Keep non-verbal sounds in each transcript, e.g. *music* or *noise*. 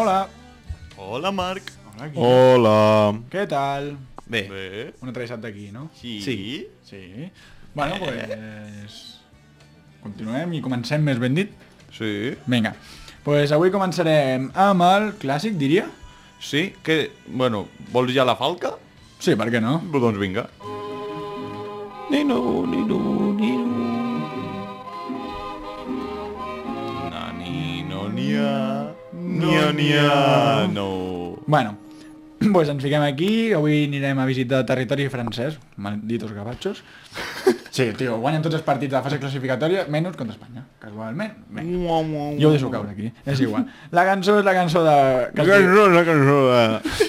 Hola. Hola, Marc. Hola, aquí. Hola. Què tal? Bé, Bé. Un altre dissabte aquí, no? Sí. Sí. Sí. Bueno, pues... Continuem i comencem més ben dit. sí. Vinga. Pues avui començarem amb el clàssic, diria. Sí, que... Bueno, vols ja la falca? Sí, per què no? Doncs vinga. Nino, nino, Nia, nia, no. Bueno, *clears throat* pues ens fiquem aquí. Avui anirem a visitar territori francès. Malditos gabachos. Sí, tio, guanyen tots els partits de la fase classificatòria, menys contra Espanya, casualment. Bé, jo ho deixo caure aquí, és igual. La cançó és la cançó de... La cançó, la cançó de...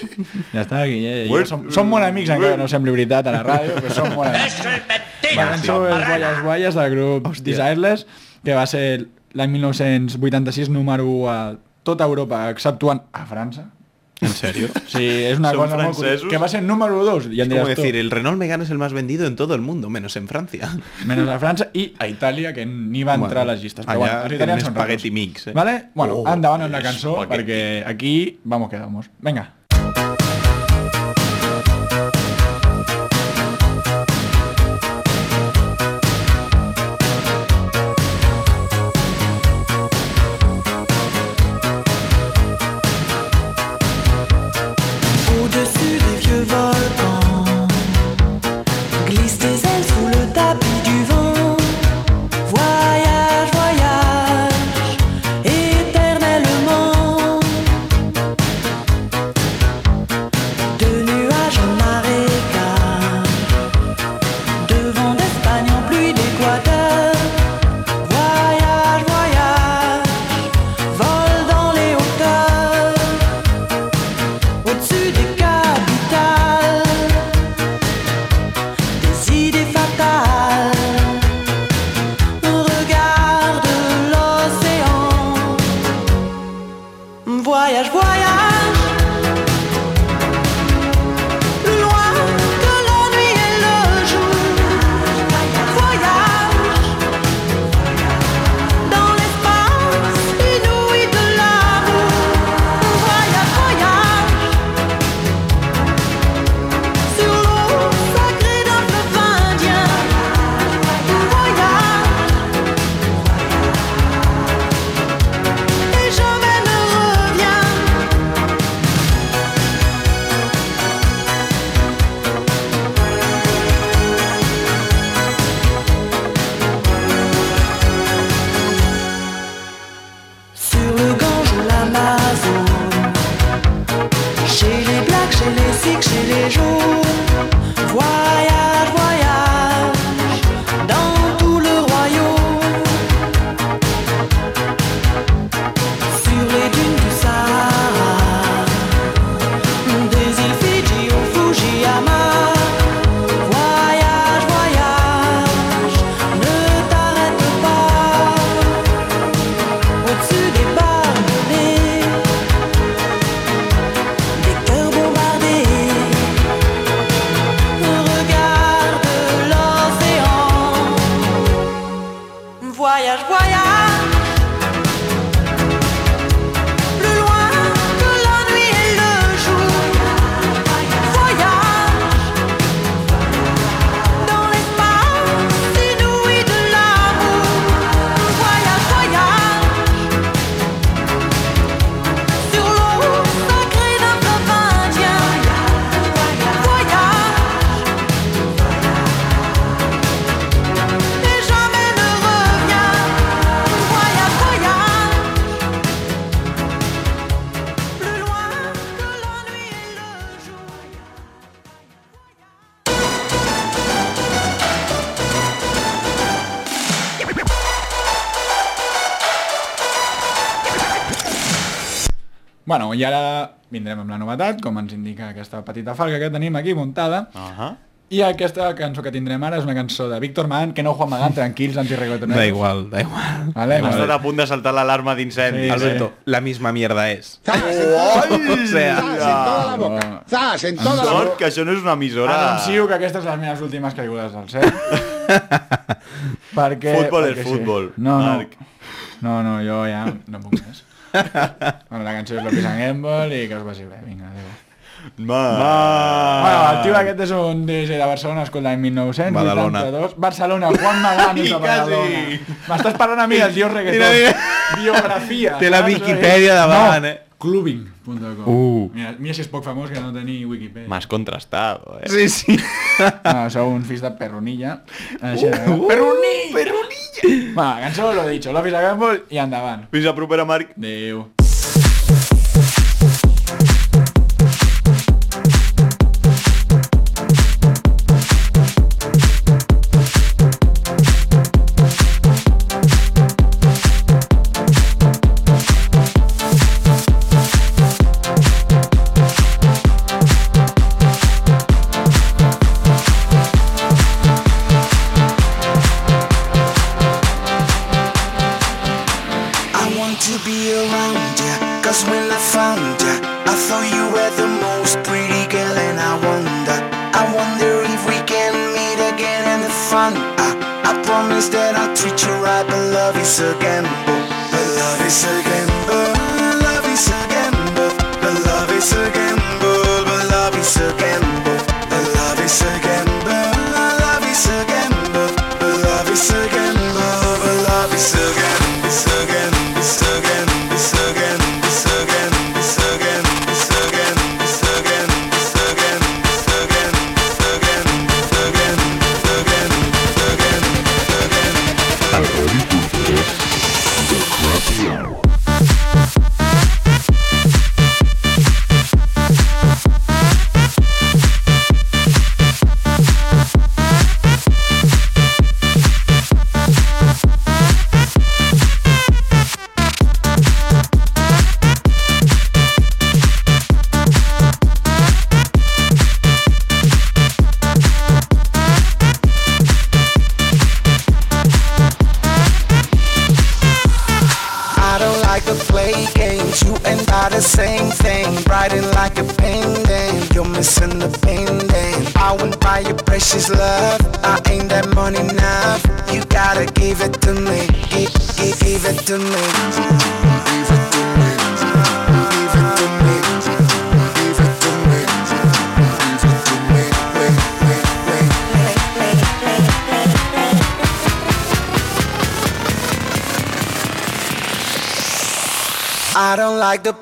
*laughs* Ja està, aquí, eh? Bueno, som, som molt amics, encara no sembli veritat a la ràdio, però som molt amics. La cançó és Guayas Guayas del grup Desireless, que va ser l'any 1986 número 1 a tota Europa, exceptuant a França. ¿En serio? Sí, és una cosa francesos? Que va ser número 2, i Es como decir, el Renault Megane es el más vendido en todo el mundo, menos en Francia. menys a França i a Itàlia, que ni va entrar a les llistes. Però allà bueno, els tenen italians són espagueti raros. mix, eh? Vale? Bueno, Oh, endavant amb la cançó, perquè aquí vamos quedamos. Venga. Bueno, i ara vindrem amb la novetat, com ens indica aquesta petita falca que tenim aquí muntada. Ajá. I aquesta cançó que tindrem ara és una cançó de Víctor Man, que no Juan Magán, tranquils, antirreggaetoneros. Da igual, da igual. Vale, Hem vale. estat a punt de saltar l'alarma d'incendi. Sí, Alberto, la misma mierda es. Ai, O sea, ¡Zas en toda la boca! ¡Zas en toda la Sort boca! que això no és una emissora... Anuncio que aquestes són les meves últimes caigudes del cel. *laughs* perquè... Futbol és perquè futbol, No, no, Marc. no, no, jo ja no puc més. Bueno, la cançó és Love is a Gamble i que us vagi bé. Vinga, adéu. Ma. Bueno, el tio aquest és un DJ de Barcelona, escolta, en 1982. Badalona. Barcelona, Juan Magán *laughs* I de Badalona. quasi. M'estàs parlant a mi del tio reggaeton. Mira, Biografia. Té la? Wikipedia davant, no, eh? clubbing.com. Uh. Mira, mira si és poc famós que no tenir Wikipedia. Más contrastado, eh. Sí, sí. No, sou un fills de perronilla. Així, uh, perroní! Perronilla! Va, cançó, lo dicho, Love is a Gamble i endavant. Fins a propera, Marc. Adéu. Promise that I'll treat you right. But love is a gamble. But love is a gamble I won't buy your precious love. I ain't that money enough. You gotta give it to me. Give, give, give it to me. Give it to me. Give it to me. Give it to me. Give it to me. I don't like the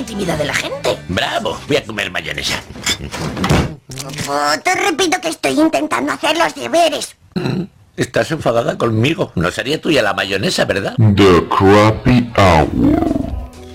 intimidad de la gente. Bravo, voy a comer mayonesa. Oh, te repito que estoy intentando hacer los deberes. Estás enfadada conmigo. No sería tuya la mayonesa, ¿verdad? The Crappy Hour.